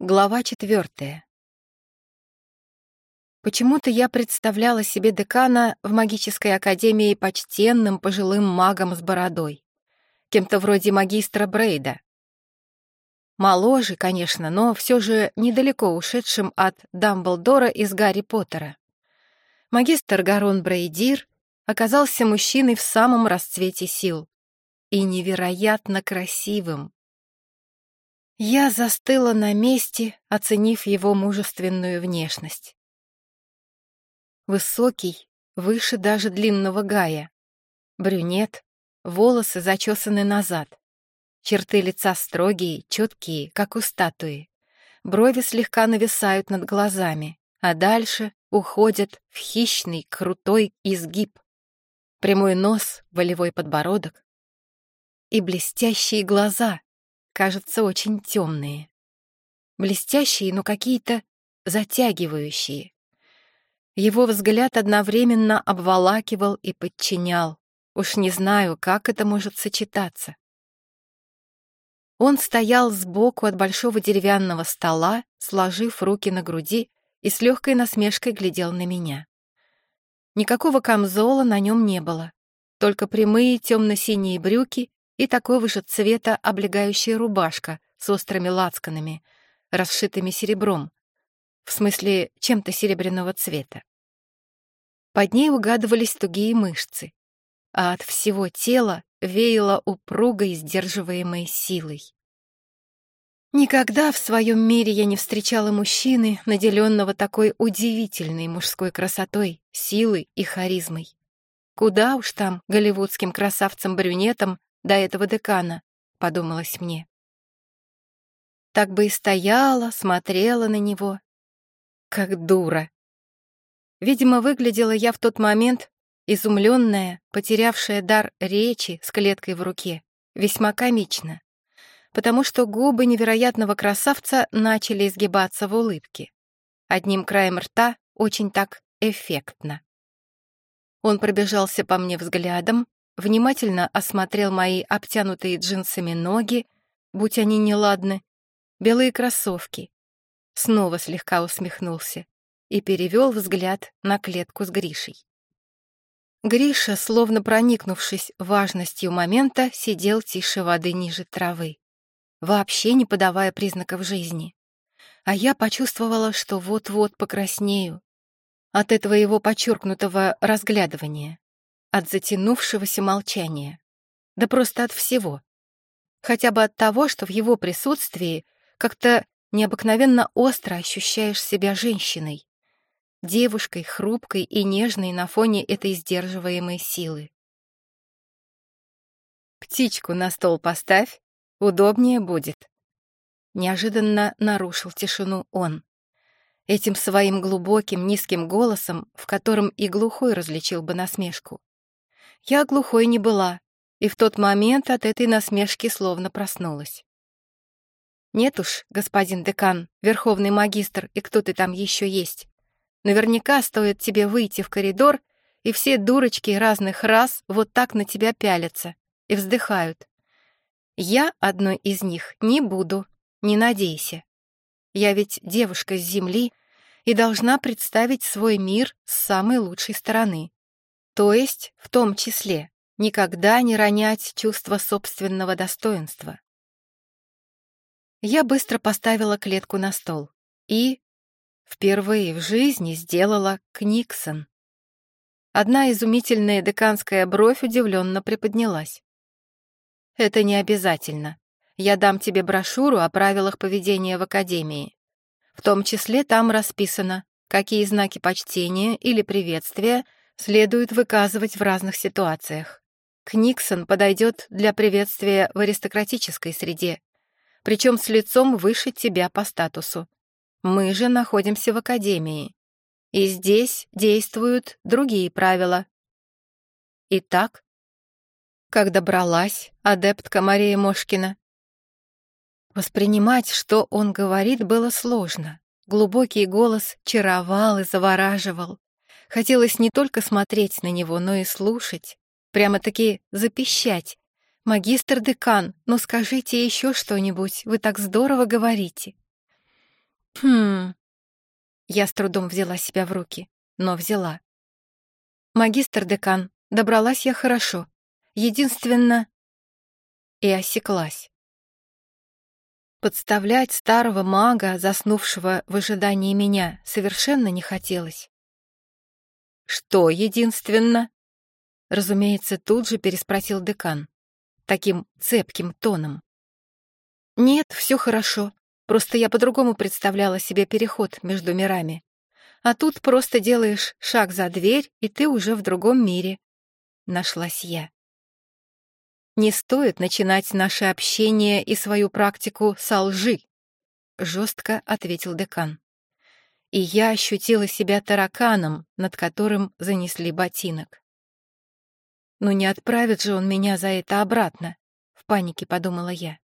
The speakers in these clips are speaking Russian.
Глава четвертая. Почему-то я представляла себе декана в магической академии почтенным пожилым магом с бородой, кем-то вроде магистра Брейда. Моложе, конечно, но все же недалеко ушедшим от Дамблдора из Гарри Поттера. Магистр Гарон Брейдир оказался мужчиной в самом расцвете сил и невероятно красивым. Я застыла на месте, оценив его мужественную внешность. Высокий, выше даже длинного Гая. Брюнет, волосы зачесаны назад. Черты лица строгие, четкие, как у статуи. Брови слегка нависают над глазами, а дальше уходят в хищный, крутой изгиб. Прямой нос, волевой подбородок и блестящие глаза, кажется, очень темные. Блестящие, но какие-то затягивающие. Его взгляд одновременно обволакивал и подчинял. Уж не знаю, как это может сочетаться. Он стоял сбоку от большого деревянного стола, сложив руки на груди и с легкой насмешкой глядел на меня. Никакого камзола на нем не было, только прямые темно-синие брюки и такого же цвета облегающая рубашка с острыми лацканами, расшитыми серебром, в смысле чем-то серебряного цвета. Под ней угадывались тугие мышцы, а от всего тела веяло упругой, сдерживаемой силой. Никогда в своем мире я не встречала мужчины, наделенного такой удивительной мужской красотой, силой и харизмой. Куда уж там голливудским красавцам-брюнетам до этого декана, подумалось мне. Так бы и стояла, смотрела на него. Как дура. Видимо, выглядела я в тот момент, изумленная, потерявшая дар речи с клеткой в руке, весьма комично, потому что губы невероятного красавца начали изгибаться в улыбке. Одним краем рта очень так эффектно. Он пробежался по мне взглядом, внимательно осмотрел мои обтянутые джинсами ноги, будь они неладны, белые кроссовки, снова слегка усмехнулся и перевел взгляд на клетку с Гришей. Гриша, словно проникнувшись важностью момента, сидел тише воды ниже травы, вообще не подавая признаков жизни. А я почувствовала, что вот-вот покраснею от этого его подчеркнутого разглядывания от затянувшегося молчания. Да просто от всего. Хотя бы от того, что в его присутствии как-то необыкновенно остро ощущаешь себя женщиной, девушкой, хрупкой и нежной на фоне этой сдерживаемой силы. «Птичку на стол поставь, удобнее будет», — неожиданно нарушил тишину он. Этим своим глубоким низким голосом, в котором и глухой различил бы насмешку. Я глухой не была, и в тот момент от этой насмешки словно проснулась. «Нет уж, господин декан, верховный магистр и кто ты там еще есть. Наверняка стоит тебе выйти в коридор, и все дурочки разных рас вот так на тебя пялятся и вздыхают. Я одной из них не буду, не надейся. Я ведь девушка с земли и должна представить свой мир с самой лучшей стороны. То есть, в том числе, никогда не ронять чувство собственного достоинства. Я быстро поставила клетку на стол и впервые в жизни сделала Книксон. Одна изумительная деканская бровь удивленно приподнялась. «Это не обязательно. Я дам тебе брошюру о правилах поведения в академии. В том числе там расписано, какие знаки почтения или приветствия следует выказывать в разных ситуациях. Книксон подойдет для приветствия в аристократической среде, причем с лицом выше тебя по статусу. Мы же находимся в академии, и здесь действуют другие правила. Итак, как добралась адептка Мария Мошкина? Воспринимать, что он говорит, было сложно. Глубокий голос чаровал и завораживал. Хотелось не только смотреть на него, но и слушать. Прямо-таки запищать. «Магистр-декан, ну скажите еще что-нибудь, вы так здорово говорите». Хм. Я с трудом взяла себя в руки, но взяла. Магистр-декан, добралась я хорошо. Единственно... И осеклась. Подставлять старого мага, заснувшего в ожидании меня, совершенно не хотелось. «Что единственно?» Разумеется, тут же переспросил декан, таким цепким тоном. «Нет, все хорошо. Просто я по-другому представляла себе переход между мирами. А тут просто делаешь шаг за дверь, и ты уже в другом мире». Нашлась я. Не стоит начинать наше общение и свою практику со лжи, жестко ответил декан. И я ощутила себя тараканом, над которым занесли ботинок. «Ну не отправит же он меня за это обратно», — в панике подумала я.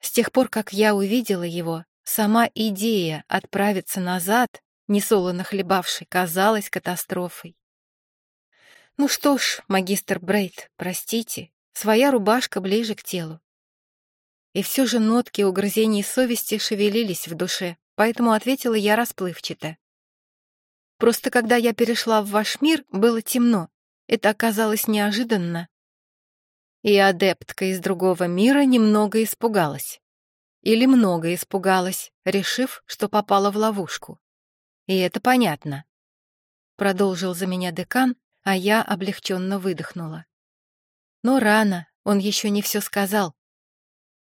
С тех пор, как я увидела его, сама идея отправиться назад, несолоно хлебавшей, казалась катастрофой. Ну что ж, магистр Брейт, простите, своя рубашка ближе к телу. И все же нотки угрызений совести шевелились в душе, поэтому ответила я расплывчато. Просто когда я перешла в ваш мир, было темно. Это оказалось неожиданно. И адептка из другого мира немного испугалась. Или много испугалась, решив, что попала в ловушку. И это понятно. Продолжил за меня декан, а я облегченно выдохнула. Но рано, он еще не все сказал.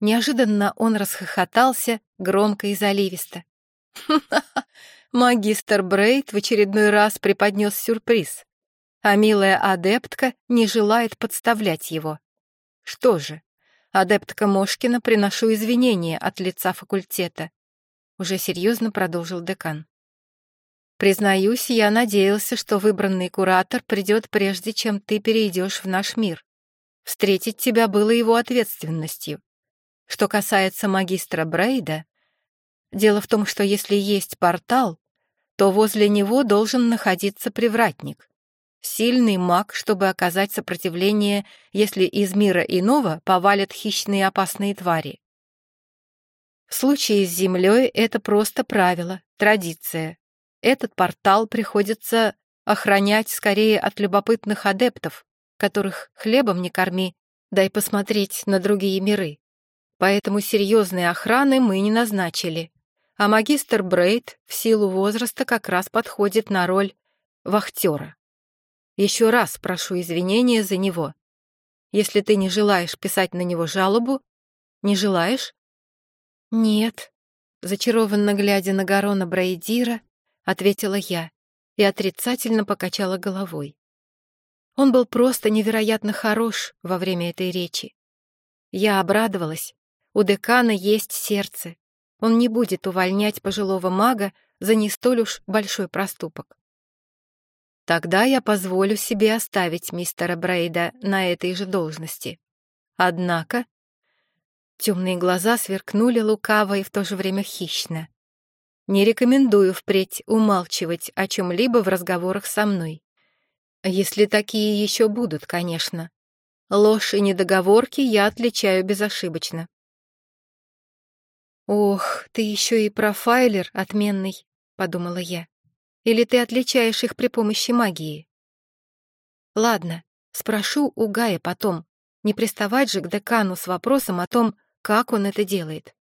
Неожиданно он расхохотался, громко и заливисто. Магистр Брейд в очередной раз преподнес сюрприз, а милая адептка не желает подставлять его. Что же, адептка Мошкина, приношу извинения от лица факультета. Уже серьезно продолжил декан. Признаюсь, я надеялся, что выбранный куратор придет прежде, чем ты перейдешь в наш мир. Встретить тебя было его ответственностью. Что касается магистра Брейда, дело в том, что если есть портал, то возле него должен находиться привратник. Сильный маг, чтобы оказать сопротивление, если из мира иного повалят хищные опасные твари. В случае с Землей это просто правило, традиция, этот портал приходится охранять скорее от любопытных адептов, которых хлебом не корми, дай посмотреть на другие миры. Поэтому серьезной охраны мы не назначили. А магистр Брейд в силу возраста как раз подходит на роль вахтера. Еще раз прошу извинения за него. Если ты не желаешь писать на него жалобу, не желаешь? Нет. Зачарованно глядя на Гарона Брейдира, ответила я и отрицательно покачала головой. Он был просто невероятно хорош во время этой речи. Я обрадовалась. У декана есть сердце. Он не будет увольнять пожилого мага за не столь уж большой проступок. Тогда я позволю себе оставить мистера Брейда на этой же должности. Однако... Темные глаза сверкнули лукаво и в то же время хищно. Не рекомендую впредь умалчивать о чем-либо в разговорах со мной. Если такие еще будут, конечно. Ложь и недоговорки я отличаю безошибочно. «Ох, ты еще и профайлер отменный», — подумала я. «Или ты отличаешь их при помощи магии?» «Ладно, спрошу у Гая потом. Не приставать же к декану с вопросом о том, как он это делает.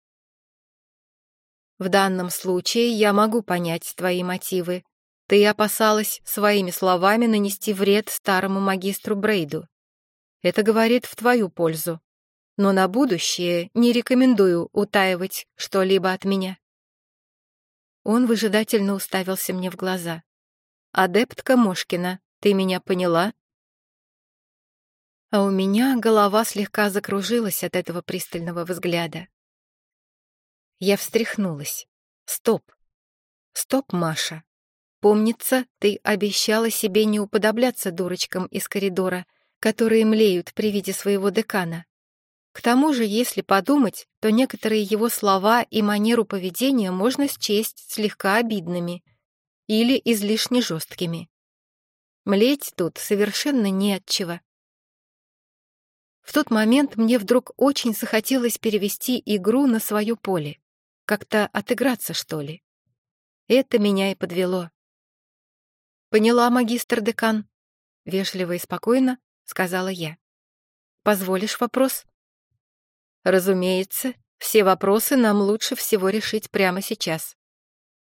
В данном случае я могу понять твои мотивы. Ты опасалась своими словами нанести вред старому магистру Брейду. Это говорит в твою пользу. Но на будущее не рекомендую утаивать что-либо от меня. Он выжидательно уставился мне в глаза. «Адептка Мошкина, ты меня поняла?» А у меня голова слегка закружилась от этого пристального взгляда. Я встряхнулась. Стоп. Стоп, Маша. Помнится, ты обещала себе не уподобляться дурочкам из коридора, которые млеют при виде своего декана. К тому же, если подумать, то некоторые его слова и манеру поведения можно счесть слегка обидными или излишне жесткими. Млеть тут совершенно не от чего. В тот момент мне вдруг очень захотелось перевести игру на свое поле. как-то отыграться, что ли. Это меня и подвело. «Поняла, магистр-декан», — вежливо и спокойно сказала я. «Позволишь вопрос?» «Разумеется, все вопросы нам лучше всего решить прямо сейчас».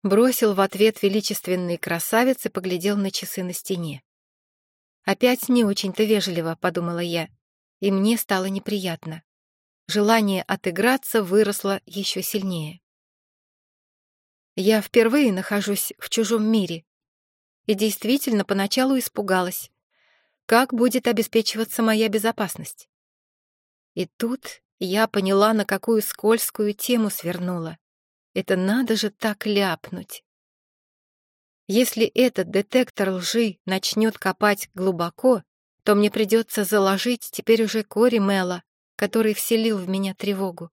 Бросил в ответ величественный красавец и поглядел на часы на стене. «Опять не очень-то вежливо», — подумала я, и мне стало неприятно. Желание отыграться выросло еще сильнее. Я впервые нахожусь в чужом мире и действительно поначалу испугалась, как будет обеспечиваться моя безопасность. И тут я поняла, на какую скользкую тему свернула. Это надо же так ляпнуть. Если этот детектор лжи начнет копать глубоко, то мне придется заложить теперь уже Кори Мэла, который вселил в меня тревогу.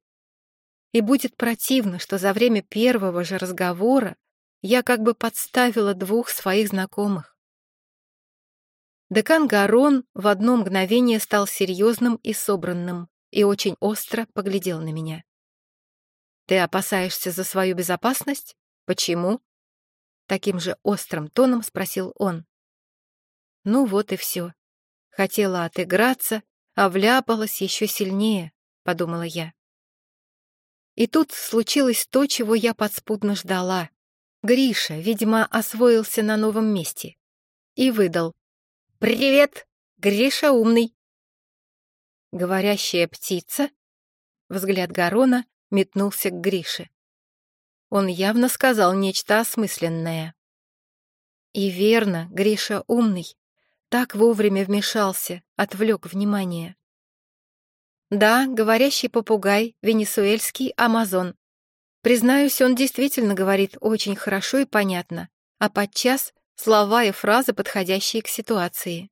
И будет противно, что за время первого же разговора я как бы подставила двух своих знакомых. Декан Гарон в одно мгновение стал серьезным и собранным и очень остро поглядел на меня. «Ты опасаешься за свою безопасность? Почему?» Таким же острым тоном спросил он. Ну вот и все. Хотела отыграться, а вляпалась еще сильнее, подумала я. И тут случилось то, чего я подспудно ждала. Гриша, видимо, освоился на новом месте. И выдал. «Привет! Гриша умный!» Говорящая птица? Взгляд Гарона метнулся к Грише. Он явно сказал нечто осмысленное. И верно, Гриша умный. Так вовремя вмешался, отвлек внимание. Да, говорящий попугай, венесуэльский амазон. Признаюсь, он действительно говорит очень хорошо и понятно, а подчас слова и фразы, подходящие к ситуации.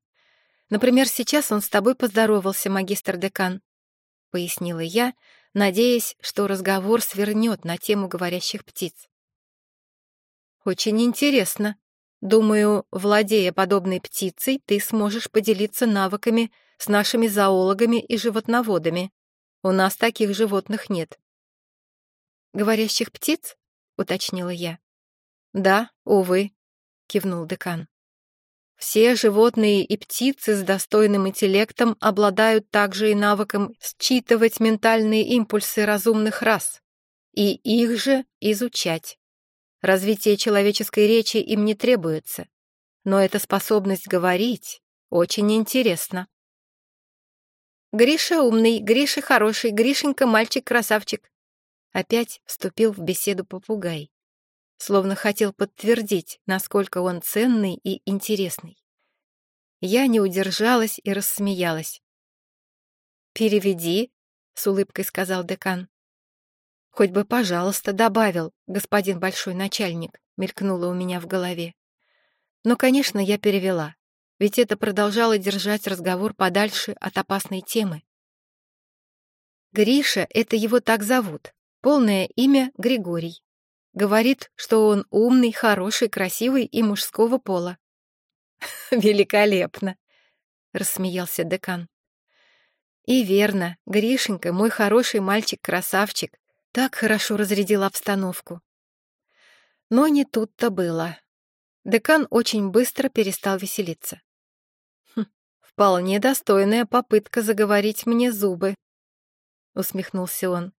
Например, сейчас он с тобой поздоровался, магистр-декан, — пояснила я, надеясь, что разговор свернет на тему говорящих птиц. «Очень интересно. Думаю, владея подобной птицей, ты сможешь поделиться навыками с нашими зоологами и животноводами. У нас таких животных нет». «Говорящих птиц?» — уточнила я. «Да, увы», — кивнул декан. Все животные и птицы с достойным интеллектом обладают также и навыком считывать ментальные импульсы разумных рас и их же изучать. Развитие человеческой речи им не требуется, но эта способность говорить очень интересна. Гриша умный, Гриша хороший, Гришенька мальчик-красавчик. Опять вступил в беседу попугай, словно хотел подтвердить, насколько он ценный и интересный. Я не удержалась и рассмеялась. «Переведи», — с улыбкой сказал декан. «Хоть бы, пожалуйста, добавил, господин большой начальник», — мелькнуло у меня в голове. Но, конечно, я перевела, ведь это продолжало держать разговор подальше от опасной темы. Гриша — это его так зовут, полное имя Григорий. Говорит, что он умный, хороший, красивый и мужского пола. «Великолепно!» — рассмеялся декан. «И верно, Гришенька, мой хороший мальчик-красавчик, так хорошо разрядил обстановку». Но не тут-то было. Декан очень быстро перестал веселиться. «Хм, «Вполне достойная попытка заговорить мне зубы», — усмехнулся он.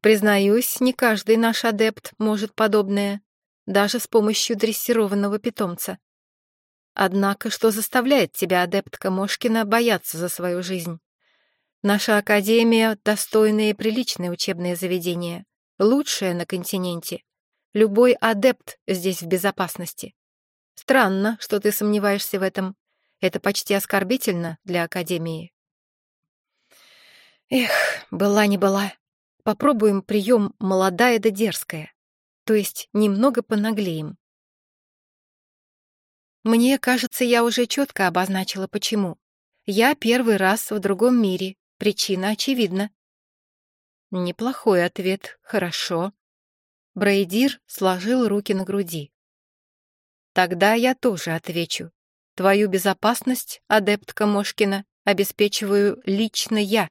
«Признаюсь, не каждый наш адепт может подобное, даже с помощью дрессированного питомца. Однако, что заставляет тебя, адептка Мошкина, бояться за свою жизнь? Наша академия — достойное и приличное учебное заведение, лучшее на континенте. Любой адепт здесь в безопасности. Странно, что ты сомневаешься в этом. Это почти оскорбительно для академии. Эх, была не была. Попробуем прием молодая да дерзкая. То есть немного понаглеем. Мне кажется, я уже четко обозначила, почему. Я первый раз в другом мире. Причина очевидна. Неплохой ответ, хорошо. Брейдир сложил руки на груди. Тогда я тоже отвечу. Твою безопасность, адептка Мошкина, обеспечиваю лично я.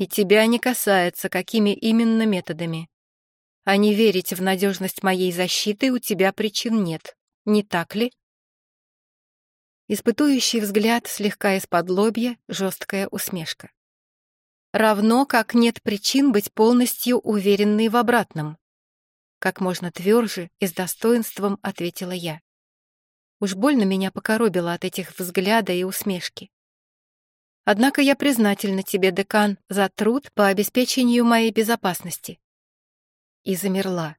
И тебя не касается, какими именно методами. а не верить в надежность моей защиты у тебя причин нет, не так ли? Испытующий взгляд слегка из-под лобья, жесткая усмешка. Равно как нет причин быть полностью уверенной в обратном. Как можно тверже и с достоинством ответила я. Уж больно меня покоробило от этих взгляда и усмешки. Однако я признательна тебе, декан, за труд по обеспечению моей безопасности. И замерла.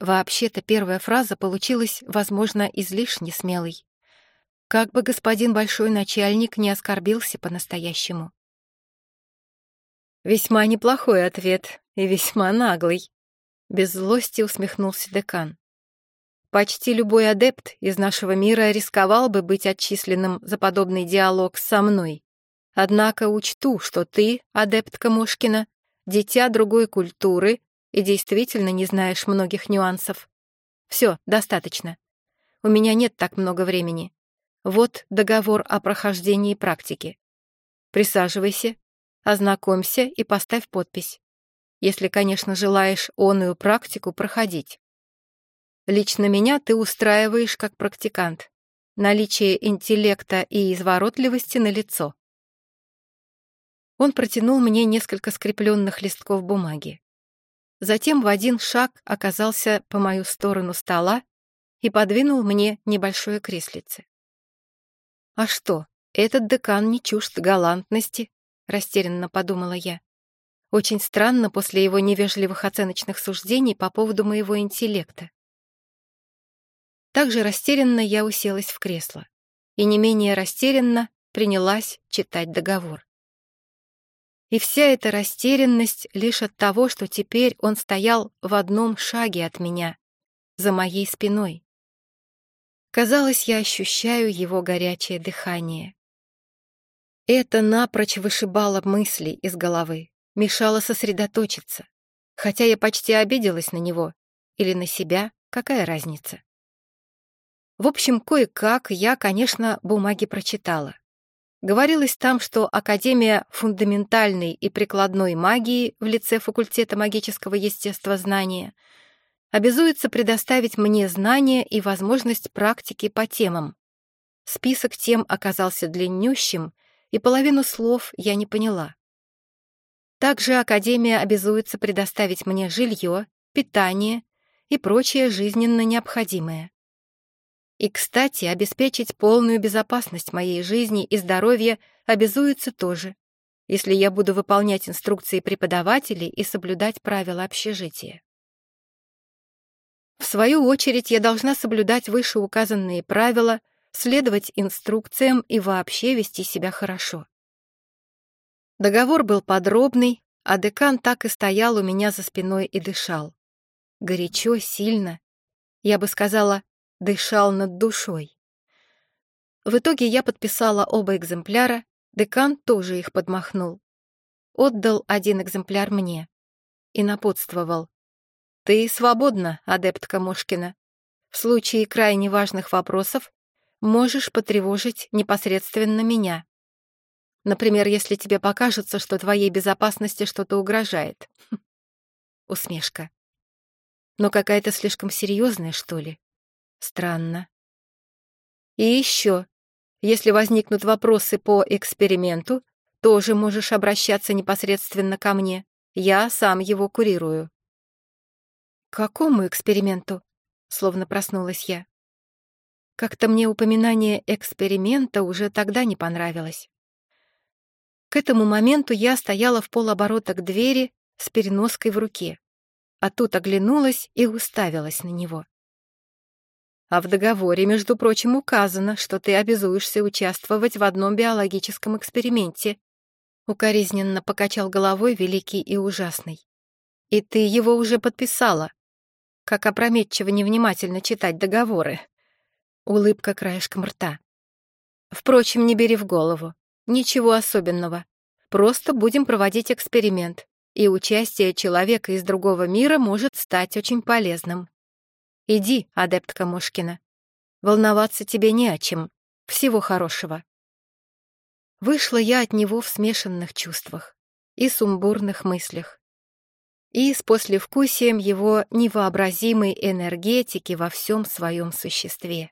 Вообще-то первая фраза получилась, возможно, излишне смелой. Как бы господин большой начальник не оскорбился по-настоящему. Весьма неплохой ответ и весьма наглый. Без злости усмехнулся декан. Почти любой адепт из нашего мира рисковал бы быть отчисленным за подобный диалог со мной. Однако учту, что ты, адептка Мошкина, дитя другой культуры и действительно не знаешь многих нюансов. Все, достаточно. У меня нет так много времени. Вот договор о прохождении практики. Присаживайся, ознакомься и поставь подпись. Если, конечно, желаешь оную практику проходить. Лично меня ты устраиваешь как практикант. Наличие интеллекта и изворотливости на лицо. Он протянул мне несколько скрепленных листков бумаги. Затем в один шаг оказался по мою сторону стола и подвинул мне небольшое креслице. «А что, этот декан не чужд галантности», — растерянно подумала я. Очень странно после его невежливых оценочных суждений по поводу моего интеллекта. Также растерянно я уселась в кресло и не менее растерянно принялась читать договор. И вся эта растерянность лишь от того, что теперь он стоял в одном шаге от меня, за моей спиной. Казалось, я ощущаю его горячее дыхание. Это напрочь вышибало мысли из головы, мешало сосредоточиться. Хотя я почти обиделась на него. Или на себя, какая разница? В общем, кое-как я, конечно, бумаги прочитала. Говорилось там, что Академия фундаментальной и прикладной магии в лице факультета магического естествознания обязуется предоставить мне знания и возможность практики по темам. Список тем оказался длиннющим, и половину слов я не поняла. Также Академия обязуется предоставить мне жилье, питание и прочее жизненно необходимое. И, кстати, обеспечить полную безопасность моей жизни и здоровья обязуется тоже, если я буду выполнять инструкции преподавателей и соблюдать правила общежития. В свою очередь, я должна соблюдать вышеуказанные правила, следовать инструкциям и вообще вести себя хорошо. Договор был подробный, а декан так и стоял у меня за спиной и дышал. Горячо, сильно. Я бы сказала, дышал над душой. В итоге я подписала оба экземпляра, декан тоже их подмахнул. Отдал один экземпляр мне и напутствовал. «Ты свободна, адептка Мушкина. В случае крайне важных вопросов можешь потревожить непосредственно меня. Например, если тебе покажется, что твоей безопасности что-то угрожает». Усмешка. Но какая-то слишком серьезная, что ли? Странно. И еще, если возникнут вопросы по эксперименту, тоже можешь обращаться непосредственно ко мне. Я сам его курирую. К какому эксперименту? Словно проснулась я. Как-то мне упоминание эксперимента уже тогда не понравилось. К этому моменту я стояла в полоборота к двери с переноской в руке, а тут оглянулась и уставилась на него. А в договоре, между прочим, указано, что ты обязуешься участвовать в одном биологическом эксперименте. Укоризненно покачал головой великий и ужасный. И ты его уже подписала. Как опрометчиво невнимательно читать договоры. Улыбка краешком рта. Впрочем, не бери в голову. Ничего особенного. Просто будем проводить эксперимент, и участие человека из другого мира может стать очень полезным. Иди, адептка Мушкина. Волноваться тебе не о чем. Всего хорошего. Вышла я от него в смешанных чувствах и сумбурных мыслях. и с послевкусием его невообразимой энергетики во всем своем существе.